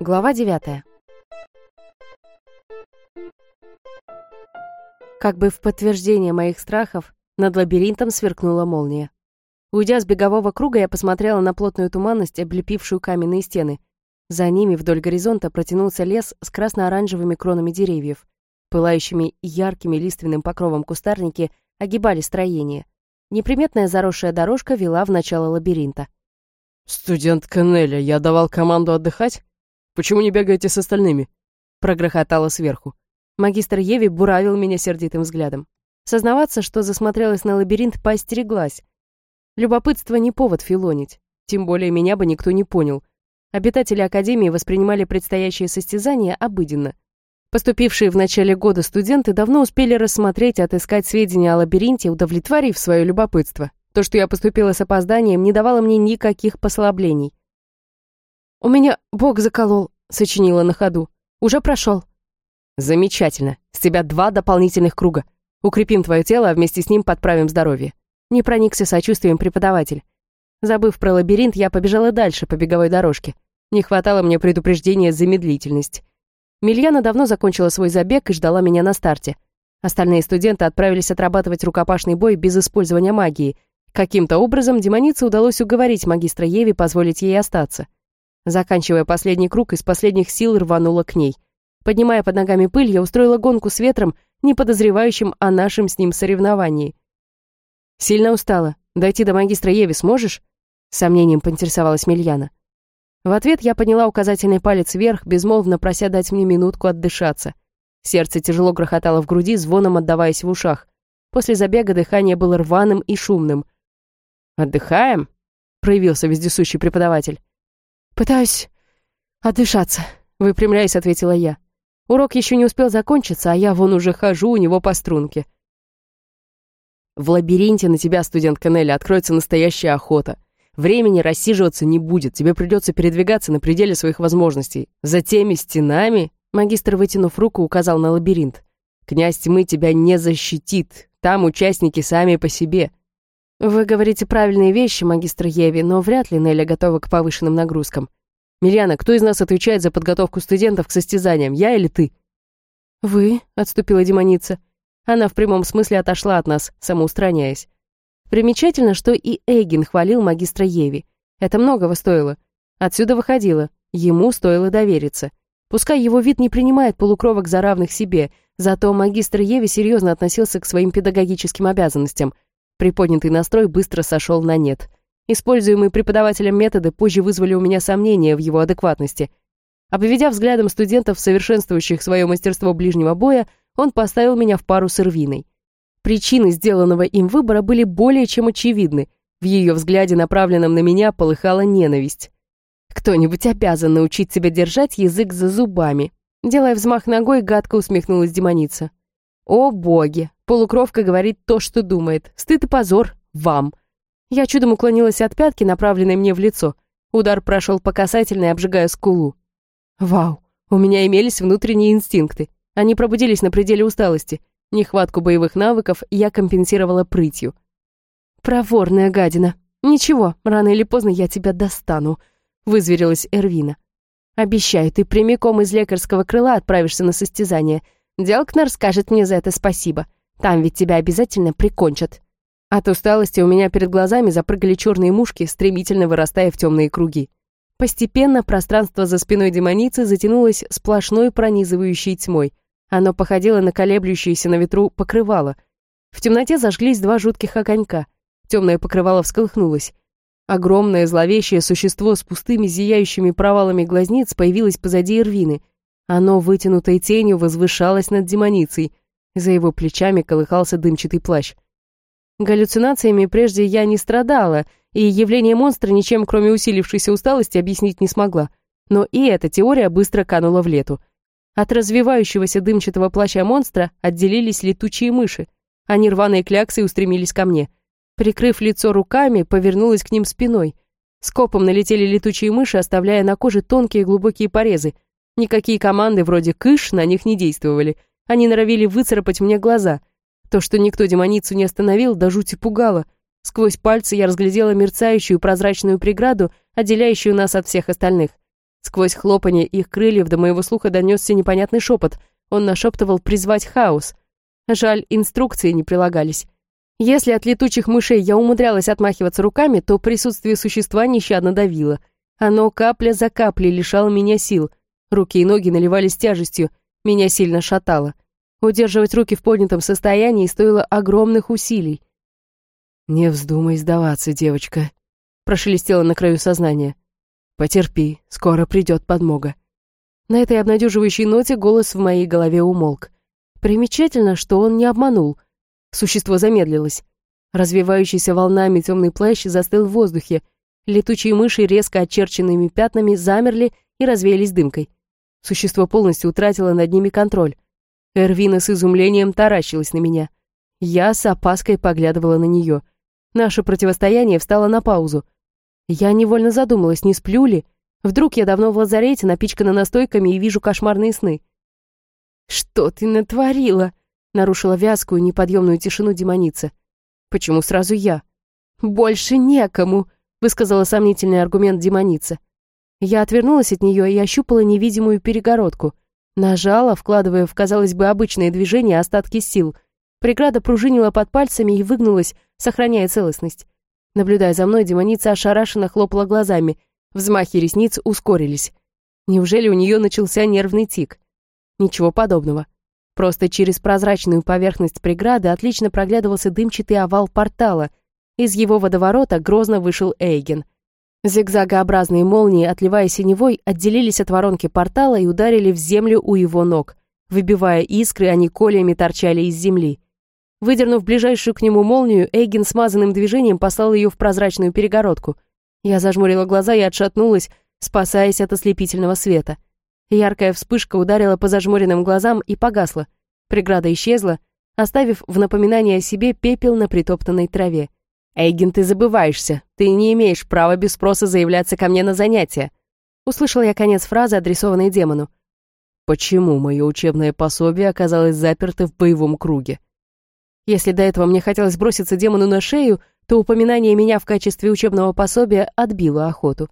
Глава девятая. Как бы в подтверждение моих страхов, над лабиринтом сверкнула молния. Уйдя с бегового круга, я посмотрела на плотную туманность, облепившую каменные стены. За ними вдоль горизонта протянулся лес с красно-оранжевыми кронами деревьев. Пылающими яркими лиственным покровом кустарники огибали строение. Неприметная заросшая дорожка вела в начало лабиринта. «Студент Канеля, я давал команду отдыхать? Почему не бегаете с остальными?» Прогрохотало сверху. Магистр Еви буравил меня сердитым взглядом. Сознаваться, что засмотрелась на лабиринт, поостереглась. Любопытство не повод филонить. Тем более меня бы никто не понял. Обитатели Академии воспринимали предстоящее состязание обыденно. Поступившие в начале года студенты давно успели рассмотреть и отыскать сведения о лабиринте, удовлетворив свое любопытство. То, что я поступила с опозданием, не давало мне никаких послаблений. «У меня Бог заколол», — сочинила на ходу. «Уже прошел». Замечательно. С тебя два дополнительных круга. Укрепим твое тело, а вместе с ним подправим здоровье. Не проникся сочувствием преподаватель. Забыв про лабиринт, я побежала дальше по беговой дорожке. Не хватало мне предупреждения за медлительность. Мильяна давно закончила свой забег и ждала меня на старте. Остальные студенты отправились отрабатывать рукопашный бой без использования магии. Каким-то образом демонице удалось уговорить магистра Еви позволить ей остаться. Заканчивая последний круг, из последних сил рванула к ней — Поднимая под ногами пыль, я устроила гонку с ветром, не подозревающим о нашем с ним соревновании. «Сильно устала. Дойти до магистра Еви сможешь?» Сомнением поинтересовалась Мильяна. В ответ я подняла указательный палец вверх, безмолвно прося дать мне минутку отдышаться. Сердце тяжело грохотало в груди, звоном отдаваясь в ушах. После забега дыхание было рваным и шумным. «Отдыхаем?» — проявился вездесущий преподаватель. «Пытаюсь отдышаться», — выпрямляясь, ответила я. Урок еще не успел закончиться, а я вон уже хожу у него по струнке. В лабиринте на тебя, студент Канелли, откроется настоящая охота. Времени рассиживаться не будет, тебе придется передвигаться на пределе своих возможностей. За теми стенами, магистр, вытянув руку, указал на лабиринт. Князь тьмы тебя не защитит, там участники сами по себе. Вы говорите правильные вещи, магистр Еви, но вряд ли Неля готова к повышенным нагрузкам. «Мильяна, кто из нас отвечает за подготовку студентов к состязаниям, я или ты?» «Вы», — отступила демоница. Она в прямом смысле отошла от нас, самоустраняясь. Примечательно, что и Эйгин хвалил магистра Еви. Это многого стоило. Отсюда выходило. Ему стоило довериться. Пускай его вид не принимает полукровок за равных себе, зато магистр Еви серьезно относился к своим педагогическим обязанностям. Приподнятый настрой быстро сошел на нет. Используемые преподавателем методы позже вызвали у меня сомнения в его адекватности. Обведя взглядом студентов, совершенствующих свое мастерство ближнего боя, он поставил меня в пару с Ирвиной. Причины сделанного им выбора были более чем очевидны. В ее взгляде, направленном на меня, полыхала ненависть. «Кто-нибудь обязан научить себя держать язык за зубами», Делая взмах ногой, гадко усмехнулась демоница. «О боги! Полукровка говорит то, что думает. Стыд и позор вам!» Я чудом уклонилась от пятки, направленной мне в лицо. Удар прошел по касательной, обжигая скулу. Вау, у меня имелись внутренние инстинкты. Они пробудились на пределе усталости. Нехватку боевых навыков я компенсировала прытью. «Проворная гадина. Ничего, рано или поздно я тебя достану», — вызверилась Эрвина. «Обещаю, ты прямиком из лекарского крыла отправишься на состязание. Делкнер скажет мне за это спасибо. Там ведь тебя обязательно прикончат». От усталости у меня перед глазами запрыгали черные мушки, стремительно вырастая в темные круги. Постепенно пространство за спиной демоницы затянулось сплошной пронизывающей тьмой. Оно походило на колеблющееся на ветру покрывало. В темноте зажглись два жутких огонька. Темное покрывало всколыхнулось. Огромное зловещее существо с пустыми зияющими провалами глазниц появилось позади Ирвины. Оно, вытянутой тенью, возвышалось над демоницей. За его плечами колыхался дымчатый плащ. Галлюцинациями прежде я не страдала, и явление монстра ничем, кроме усилившейся усталости, объяснить не смогла. Но и эта теория быстро канула в лету. От развивающегося дымчатого плаща монстра отделились летучие мыши. Они рваные кляксы устремились ко мне. Прикрыв лицо руками, повернулась к ним спиной. Скопом налетели летучие мыши, оставляя на коже тонкие глубокие порезы. Никакие команды вроде «кыш» на них не действовали. Они норовили выцарапать мне глаза — То, что никто демоницу не остановил, до жути пугало. Сквозь пальцы я разглядела мерцающую прозрачную преграду, отделяющую нас от всех остальных. Сквозь хлопанье их крыльев до моего слуха донесся непонятный шепот. Он нашептывал призвать хаос. Жаль, инструкции не прилагались. Если от летучих мышей я умудрялась отмахиваться руками, то присутствие существа нещадно давило. Оно капля за каплей лишало меня сил. Руки и ноги наливались тяжестью, меня сильно шатало. Удерживать руки в поднятом состоянии стоило огромных усилий. «Не вздумай сдаваться, девочка», — прошелестело на краю сознания. «Потерпи, скоро придет подмога». На этой обнадеживающей ноте голос в моей голове умолк. Примечательно, что он не обманул. Существо замедлилось. Развивающийся волнами темный плащ застыл в воздухе. Летучие мыши резко очерченными пятнами замерли и развеялись дымкой. Существо полностью утратило над ними контроль. Эрвина с изумлением таращилась на меня. Я с опаской поглядывала на нее. Наше противостояние встало на паузу. Я невольно задумалась, не сплю ли? Вдруг я давно в лазарете, напичкана настойками и вижу кошмарные сны. «Что ты натворила?» — нарушила вязкую, неподъемную тишину демоница. «Почему сразу я?» «Больше некому», — высказала сомнительный аргумент демоница. Я отвернулась от нее и ощупала невидимую перегородку — Нажала, вкладывая в, казалось бы, обычное движение остатки сил. Преграда пружинила под пальцами и выгнулась, сохраняя целостность. Наблюдая за мной, демоница ошарашенно хлопала глазами. Взмахи ресниц ускорились. Неужели у нее начался нервный тик? Ничего подобного. Просто через прозрачную поверхность преграды отлично проглядывался дымчатый овал портала. Из его водоворота грозно вышел Эйген — Зигзагообразные молнии, отливая синевой, отделились от воронки портала и ударили в землю у его ног. Выбивая искры, они колиями торчали из земли. Выдернув ближайшую к нему молнию, Эйген смазанным движением послал ее в прозрачную перегородку. Я зажмурила глаза и отшатнулась, спасаясь от ослепительного света. Яркая вспышка ударила по зажмуренным глазам и погасла. Преграда исчезла, оставив в напоминание о себе пепел на притоптанной траве. «Эйген, ты забываешься. Ты не имеешь права без спроса заявляться ко мне на занятия». Услышал я конец фразы, адресованной демону. «Почему мое учебное пособие оказалось заперто в боевом круге?» Если до этого мне хотелось броситься демону на шею, то упоминание меня в качестве учебного пособия отбило охоту.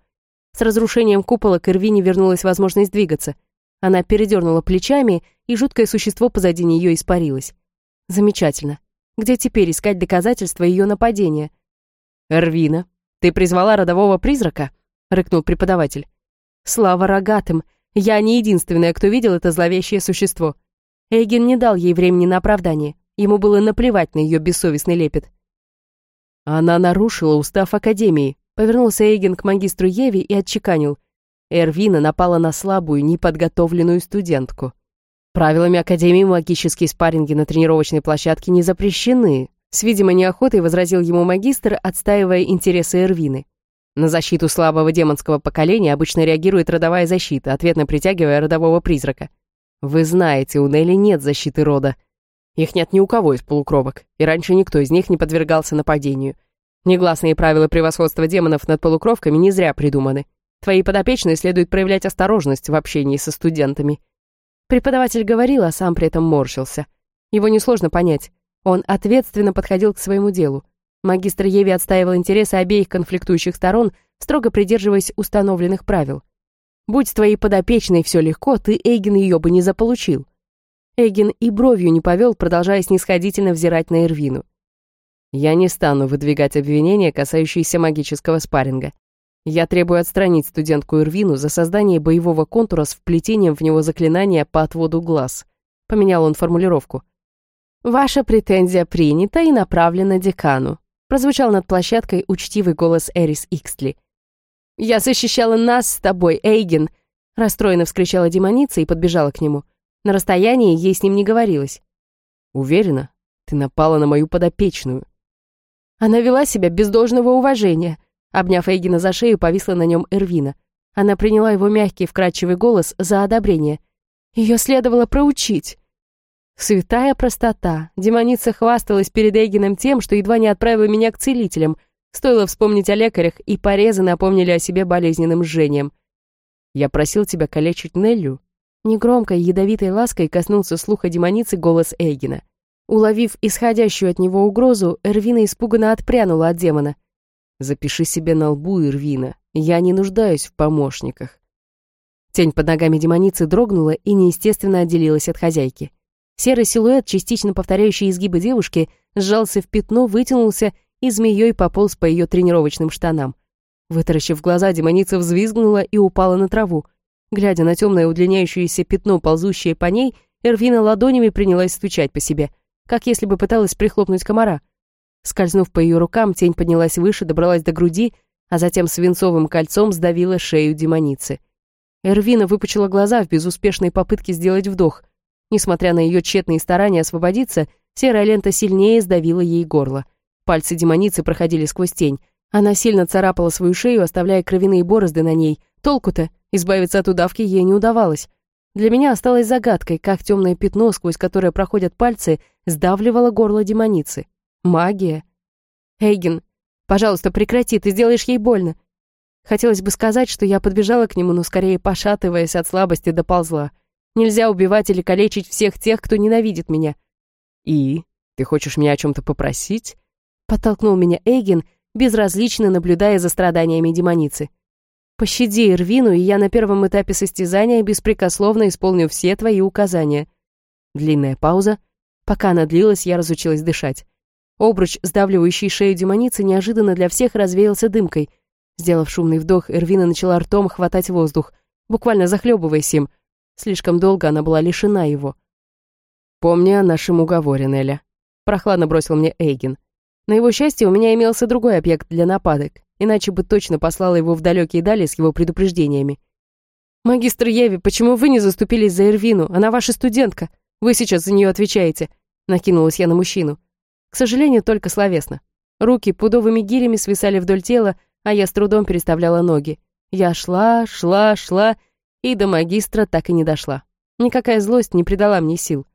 С разрушением купола к Ирвине вернулась возможность двигаться. Она передернула плечами, и жуткое существо позади нее испарилось. Замечательно. Где теперь искать доказательства ее нападения? «Эрвина, ты призвала родового призрака?» — рыкнул преподаватель. «Слава рогатым! Я не единственная, кто видел это зловещее существо. Эйген не дал ей времени на оправдание. Ему было наплевать на ее бессовестный лепет. Она нарушила устав Академии. Повернулся Эйген к магистру Еви и отчеканил. Эрвина напала на слабую, неподготовленную студентку. Правилами Академии магические спарринги на тренировочной площадке не запрещены. С видимой неохотой возразил ему магистр, отстаивая интересы Эрвины. На защиту слабого демонского поколения обычно реагирует родовая защита, ответно притягивая родового призрака. Вы знаете, у Нелли нет защиты рода. Их нет ни у кого из полукровок, и раньше никто из них не подвергался нападению. Негласные правила превосходства демонов над полукровками не зря придуманы. Твои подопечные следует проявлять осторожность в общении со студентами. Преподаватель говорил, а сам при этом морщился. Его несложно понять. Он ответственно подходил к своему делу. Магистр Еви отстаивал интересы обеих конфликтующих сторон, строго придерживаясь установленных правил. «Будь твоей подопечной все легко, ты, Эйген, ее бы не заполучил». Эйген и бровью не повел, продолжая снисходительно взирать на Эрвину. «Я не стану выдвигать обвинения, касающиеся магического спарринга. Я требую отстранить студентку Ирвину за создание боевого контура с вплетением в него заклинания по отводу глаз. Поменял он формулировку. «Ваша претензия принята и направлена декану», прозвучал над площадкой учтивый голос Эрис Икстли. «Я защищала нас с тобой, Эйген!» расстроенно вскричала демоница и подбежала к нему. На расстоянии ей с ним не говорилось. «Уверена? Ты напала на мою подопечную». Она вела себя без должного уважения. Обняв Эйгена за шею, повисла на нем Эрвина. Она приняла его мягкий, вкрадчивый голос за одобрение. Ее следовало проучить. Святая простота. Демоница хвасталась перед Эйгеном тем, что едва не отправила меня к целителям. Стоило вспомнить о лекарях, и порезы напомнили о себе болезненным жжением. «Я просил тебя калечить Неллю». Негромкой, ядовитой лаской коснулся слуха демоницы голос Эйгена. Уловив исходящую от него угрозу, Эрвина испуганно отпрянула от демона. «Запиши себе на лбу, Эрвина, я не нуждаюсь в помощниках». Тень под ногами демоницы дрогнула и неестественно отделилась от хозяйки. Серый силуэт, частично повторяющий изгибы девушки, сжался в пятно, вытянулся и змеей пополз по ее тренировочным штанам. Вытаращив глаза, демоница взвизгнула и упала на траву. Глядя на темное удлиняющееся пятно, ползущее по ней, Эрвина ладонями принялась стучать по себе, как если бы пыталась прихлопнуть комара. Скользнув по ее рукам, тень поднялась выше, добралась до груди, а затем свинцовым кольцом сдавила шею демоницы. Эрвина выпучила глаза в безуспешной попытке сделать вдох. Несмотря на ее тщетные старания освободиться, серая лента сильнее сдавила ей горло. Пальцы демоницы проходили сквозь тень. Она сильно царапала свою шею, оставляя кровяные борозды на ней. Толку-то, избавиться от удавки ей не удавалось. Для меня осталось загадкой, как темное пятно, сквозь которое проходят пальцы, сдавливало горло демоницы. Магия. Эйген, пожалуйста, прекрати, ты сделаешь ей больно. Хотелось бы сказать, что я подбежала к нему, но скорее пошатываясь от слабости доползла. Нельзя убивать или калечить всех тех, кто ненавидит меня. И? Ты хочешь меня о чем-то попросить? Подтолкнул меня Эйген, безразлично наблюдая за страданиями демоницы. Пощади Ирвину, и я на первом этапе состязания беспрекословно исполню все твои указания. Длинная пауза. Пока она длилась, я разучилась дышать. Обруч, сдавливающий шею демоницы, неожиданно для всех развеялся дымкой — Сделав шумный вдох, Эрвина начала ртом хватать воздух, буквально захлебываясь им. Слишком долго она была лишена его. «Помни о нашем уговоре, Неля», — прохладно бросил мне Эйген. На его счастье, у меня имелся другой объект для нападок, иначе бы точно послала его в далекие дали с его предупреждениями. «Магистр Еви, почему вы не заступились за Эрвину? Она ваша студентка. Вы сейчас за нее отвечаете», — накинулась я на мужчину. К сожалению, только словесно. Руки пудовыми гирями свисали вдоль тела, а я с трудом переставляла ноги. Я шла, шла, шла, и до магистра так и не дошла. Никакая злость не придала мне сил.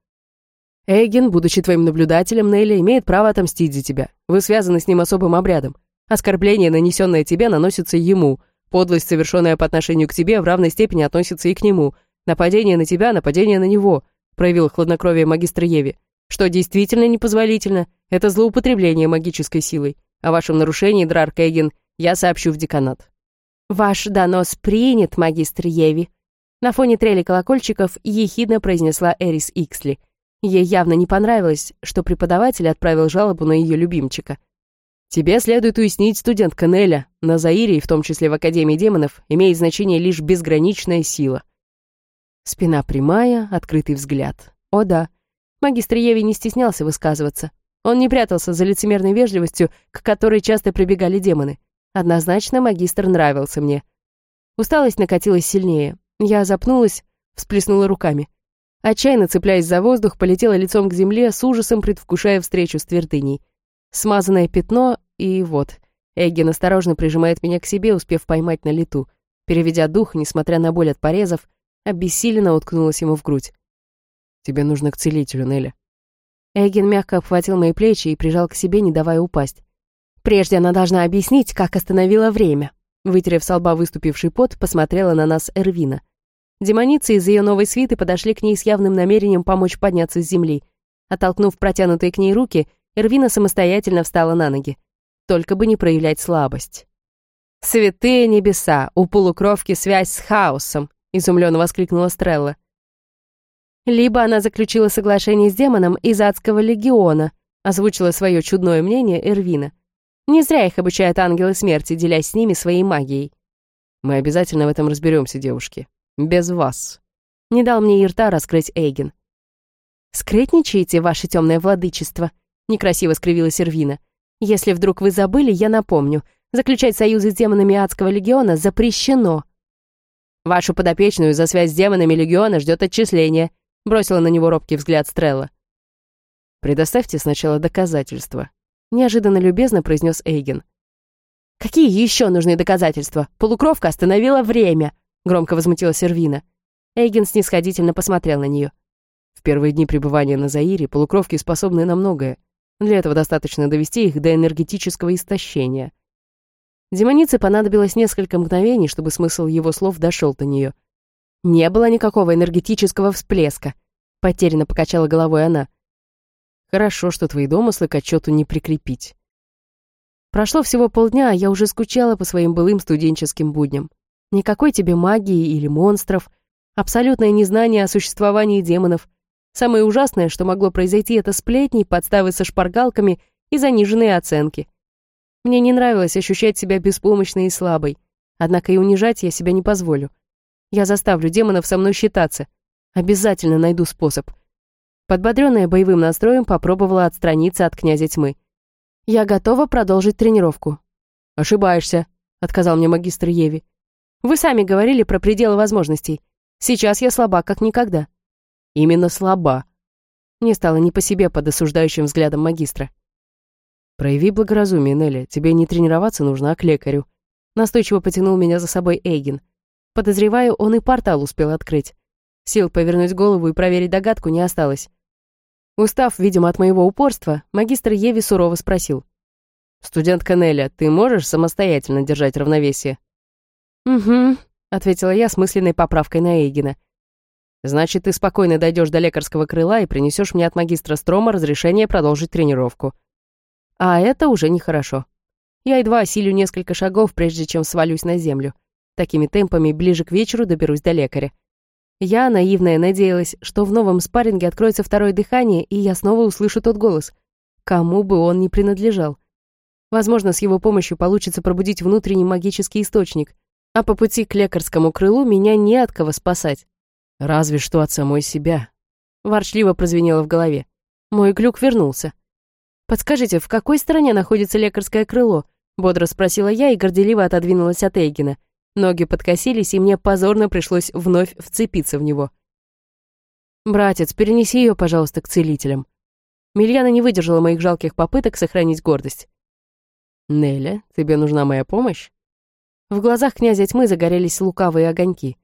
Эйген, будучи твоим наблюдателем, Нелли, имеет право отомстить за тебя. Вы связаны с ним особым обрядом. Оскорбление, нанесенное тебе, наносится ему. Подлость, совершенная по отношению к тебе, в равной степени относится и к нему. Нападение на тебя, нападение на него, проявил хладнокровие магистра Еви. Что действительно непозволительно, это злоупотребление магической силой. О вашем нарушении, Драр Кейген, я сообщу в деканат». «Ваш донос принят, магистр Еви», на фоне трели колокольчиков ехидно произнесла Эрис Иксли. Ей явно не понравилось, что преподаватель отправил жалобу на ее любимчика. «Тебе следует уяснить, студент Канеля, на Заире, в том числе в Академии демонов, имеет значение лишь безграничная сила». Спина прямая, открытый взгляд. О да, магистр Еви не стеснялся высказываться. Он не прятался за лицемерной вежливостью, к которой часто прибегали демоны. Однозначно магистр нравился мне. Усталость накатилась сильнее. Я запнулась, всплеснула руками. Отчаянно цепляясь за воздух, полетела лицом к земле, с ужасом предвкушая встречу с твердыней. Смазанное пятно, и вот. Эгген осторожно прижимает меня к себе, успев поймать на лету. Переведя дух, несмотря на боль от порезов, обессиленно уткнулась ему в грудь. «Тебе нужно к целителю, Нелли». Эгген мягко обхватил мои плечи и прижал к себе, не давая упасть. Прежде она должна объяснить, как остановила время. Вытерев с лба выступивший пот, посмотрела на нас Эрвина. Демоницы из ее новой свиты подошли к ней с явным намерением помочь подняться с земли. Оттолкнув протянутые к ней руки, Эрвина самостоятельно встала на ноги. Только бы не проявлять слабость. «Святые небеса! У полукровки связь с хаосом!» — изумленно воскликнула Стрелла. Либо она заключила соглашение с демоном из адского легиона, озвучила свое чудное мнение Эрвина. Не зря их обучают ангелы смерти, делясь с ними своей магией. Мы обязательно в этом разберемся, девушки. Без вас. Не дал мне и рта раскрыть Эйген. «Скрытничаете, ваше темное владычество?» Некрасиво скривилась Сервина. «Если вдруг вы забыли, я напомню. Заключать союзы с демонами Адского Легиона запрещено». «Вашу подопечную за связь с демонами Легиона ждет отчисление», бросила на него робкий взгляд Стрелла. «Предоставьте сначала доказательства», неожиданно любезно произнес Эйген. «Какие еще нужны доказательства? Полукровка остановила время!» громко возмутилась Сервина. Эйген снисходительно посмотрел на нее. В первые дни пребывания на Заире полукровки способны на многое. Для этого достаточно довести их до энергетического истощения. Демонице понадобилось несколько мгновений, чтобы смысл его слов дошел до нее. Не было никакого энергетического всплеска. Потерянно покачала головой она. Хорошо, что твои домыслы к отчету не прикрепить. Прошло всего полдня, а я уже скучала по своим былым студенческим будням. Никакой тебе магии или монстров, абсолютное незнание о существовании демонов. Самое ужасное, что могло произойти, это сплетни, подставы со шпаргалками и заниженные оценки. Мне не нравилось ощущать себя беспомощной и слабой, однако и унижать я себя не позволю. Я заставлю демонов со мной считаться. Обязательно найду способ. Подбодренная боевым настроем попробовала отстраниться от князя тьмы. Я готова продолжить тренировку. Ошибаешься, отказал мне магистр Еви. Вы сами говорили про пределы возможностей. Сейчас я слаба, как никогда. Именно слаба. Мне стало не по себе под осуждающим взглядом магистра. Прояви благоразумие, Нелли. Тебе не тренироваться нужно, а к лекарю. Настойчиво потянул меня за собой Эйген. Подозреваю, он и портал успел открыть. Сил повернуть голову и проверить догадку не осталось. Устав, видимо, от моего упорства, магистр Еви сурово спросил. «Студентка Неля, ты можешь самостоятельно держать равновесие?» «Угу», — ответила я с мысленной поправкой на Эйгена. «Значит, ты спокойно дойдешь до лекарского крыла и принесешь мне от магистра Строма разрешение продолжить тренировку». А это уже нехорошо. Я едва осилю несколько шагов, прежде чем свалюсь на землю. Такими темпами ближе к вечеру доберусь до лекаря. Я, наивная, надеялась, что в новом спарринге откроется второе дыхание, и я снова услышу тот голос. Кому бы он ни принадлежал. Возможно, с его помощью получится пробудить внутренний магический источник, а по пути к лекарскому крылу меня не от кого спасать. Разве что от самой себя. Ворчливо прозвенело в голове. Мой глюк вернулся. «Подскажите, в какой стороне находится лекарское крыло?» Бодро спросила я и горделиво отодвинулась от Эйгена. Ноги подкосились, и мне позорно пришлось вновь вцепиться в него. «Братец, перенеси ее, пожалуйста, к целителям». Мильяна не выдержала моих жалких попыток сохранить гордость. «Неля, тебе нужна моя помощь?» В глазах князя тьмы загорелись лукавые огоньки.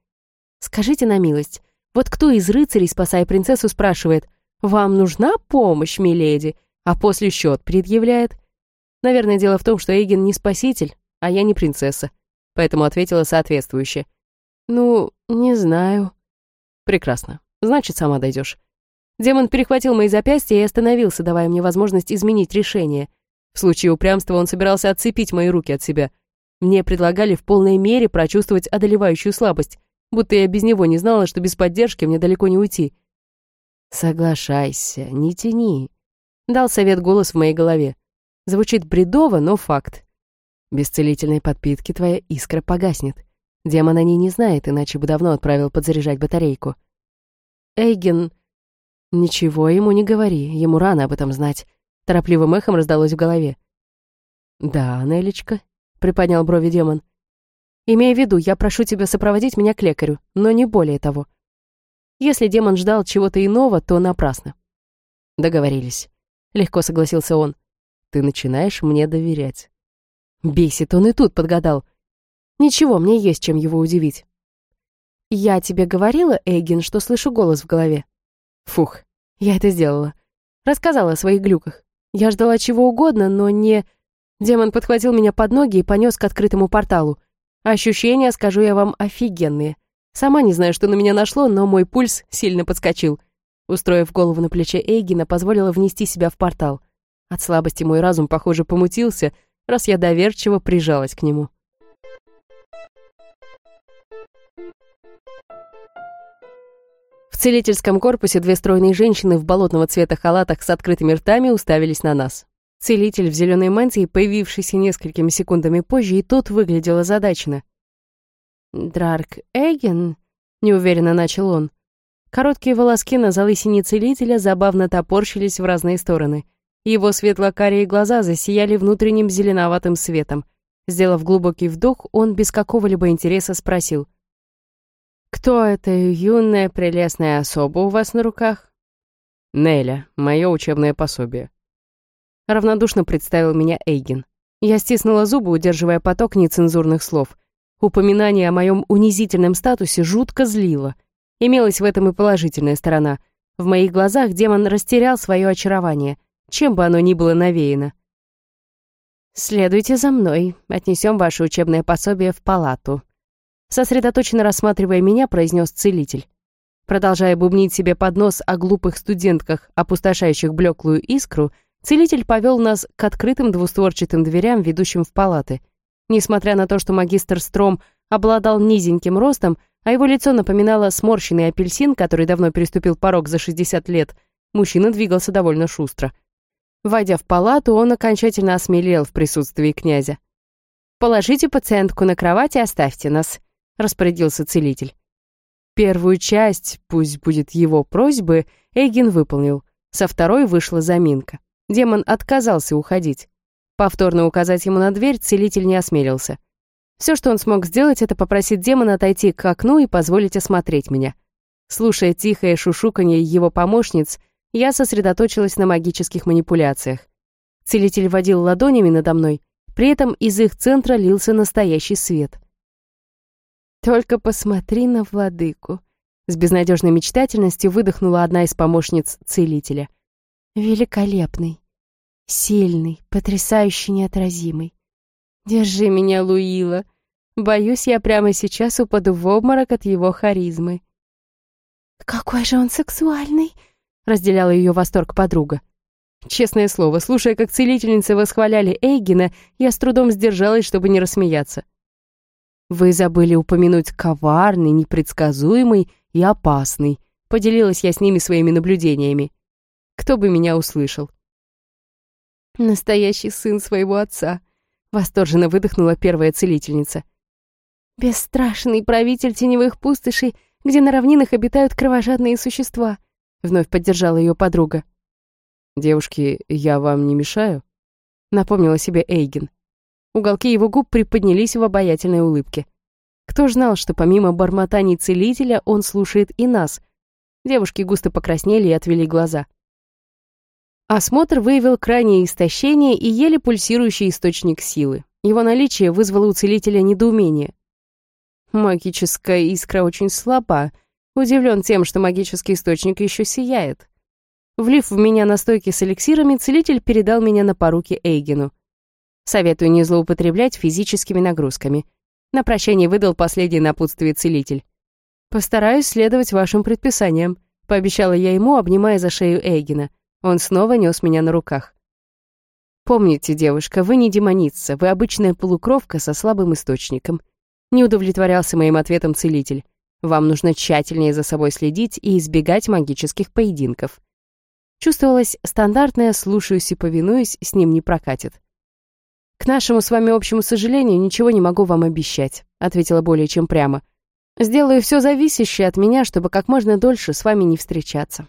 «Скажите на милость, вот кто из рыцарей, спасая принцессу, спрашивает, «Вам нужна помощь, миледи?» а после счет предъявляет. Наверное, дело в том, что Эйген не спаситель, а я не принцесса, поэтому ответила соответствующе. Ну, не знаю. Прекрасно. Значит, сама дойдешь. Демон перехватил мои запястья и остановился, давая мне возможность изменить решение. В случае упрямства он собирался отцепить мои руки от себя. Мне предлагали в полной мере прочувствовать одолевающую слабость, будто я без него не знала, что без поддержки мне далеко не уйти. «Соглашайся, не тяни», Дал совет голос в моей голове. Звучит бредово, но факт. Без целительной подпитки твоя искра погаснет. Демон о ней не знает, иначе бы давно отправил подзаряжать батарейку. Эйген... Ничего ему не говори, ему рано об этом знать. Торопливым эхом раздалось в голове. Да, Нелечка, приподнял брови демон. Имея в виду, я прошу тебя сопроводить меня к лекарю, но не более того. Если демон ждал чего-то иного, то напрасно. Договорились. — легко согласился он. «Ты начинаешь мне доверять». Бесит, он и тут подгадал. Ничего, мне есть чем его удивить. «Я тебе говорила, Эйген, что слышу голос в голове?» Фух, я это сделала. Рассказала о своих глюках. Я ждала чего угодно, но не... Демон подхватил меня под ноги и понес к открытому порталу. Ощущения, скажу я вам, офигенные. Сама не знаю, что на меня нашло, но мой пульс сильно подскочил. Устроив голову на плече Эйгина, позволила внести себя в портал. От слабости мой разум, похоже, помутился, раз я доверчиво прижалась к нему. В целительском корпусе две стройные женщины в болотного цвета халатах с открытыми ртами уставились на нас. Целитель в зеленой мантии, появившийся несколькими секундами позже, и тот выглядел озадаченно. «Драрк Эйген?» — неуверенно начал он. Короткие волоски на залысине целителя забавно топорщились в разные стороны. Его светло-карие глаза засияли внутренним зеленоватым светом. Сделав глубокий вдох, он без какого-либо интереса спросил. «Кто эта юная прелестная особа у вас на руках?» «Неля, мое учебное пособие». Равнодушно представил меня Эйген. Я стиснула зубы, удерживая поток нецензурных слов. Упоминание о моем унизительном статусе жутко злило — Имелась в этом и положительная сторона. В моих глазах демон растерял свое очарование, чем бы оно ни было навеяно. «Следуйте за мной, отнесем ваше учебное пособие в палату», сосредоточенно рассматривая меня, произнес целитель. Продолжая бубнить себе под нос о глупых студентках, опустошающих блеклую искру, целитель повел нас к открытым двустворчатым дверям, ведущим в палаты. Несмотря на то, что магистр Стром обладал низеньким ростом, а его лицо напоминало сморщенный апельсин, который давно переступил порог за 60 лет, мужчина двигался довольно шустро. Войдя в палату, он окончательно осмелел в присутствии князя. «Положите пациентку на кровать и оставьте нас», — распорядился целитель. Первую часть, пусть будет его просьбы, Эйген выполнил. Со второй вышла заминка. Демон отказался уходить. Повторно указать ему на дверь целитель не осмелился. Все, что он смог сделать, это попросить демона отойти к окну и позволить осмотреть меня. Слушая тихое шушуканье его помощниц, я сосредоточилась на магических манипуляциях. Целитель водил ладонями надо мной, при этом из их центра лился настоящий свет. «Только посмотри на владыку», — с безнадежной мечтательностью выдохнула одна из помощниц целителя. «Великолепный, сильный, потрясающе неотразимый. Держи меня, Луила. Боюсь, я прямо сейчас упаду в обморок от его харизмы». «Какой же он сексуальный!» — разделяла ее восторг подруга. Честное слово, слушая, как целительницы восхваляли Эйгена, я с трудом сдержалась, чтобы не рассмеяться. «Вы забыли упомянуть коварный, непредсказуемый и опасный», поделилась я с ними своими наблюдениями. Кто бы меня услышал? «Настоящий сын своего отца», — восторженно выдохнула первая целительница. «Бесстрашный правитель теневых пустошей, где на равнинах обитают кровожадные существа», — вновь поддержала ее подруга. «Девушки, я вам не мешаю?» — напомнила себе Эйген. Уголки его губ приподнялись в обаятельной улыбке. Кто ж знал, что помимо бормотаний целителя он слушает и нас? Девушки густо покраснели и отвели глаза. Осмотр выявил крайнее истощение и еле пульсирующий источник силы. Его наличие вызвало у целителя недоумение. Магическая искра очень слаба. Удивлен тем, что магический источник еще сияет. Влив в меня настойки с эликсирами, целитель передал меня на поруки Эйгену. Советую не злоупотреблять физическими нагрузками. На прощание выдал последнее напутствие целитель. «Постараюсь следовать вашим предписаниям», — пообещала я ему, обнимая за шею Эйгена. Он снова нес меня на руках. «Помните, девушка, вы не демоница, вы обычная полукровка со слабым источником». Не удовлетворялся моим ответом целитель. «Вам нужно тщательнее за собой следить и избегать магических поединков». Чувствовалось, стандартное «слушаюсь и повинуюсь» с ним не прокатит. «К нашему с вами общему сожалению ничего не могу вам обещать», ответила более чем прямо. «Сделаю все зависящее от меня, чтобы как можно дольше с вами не встречаться».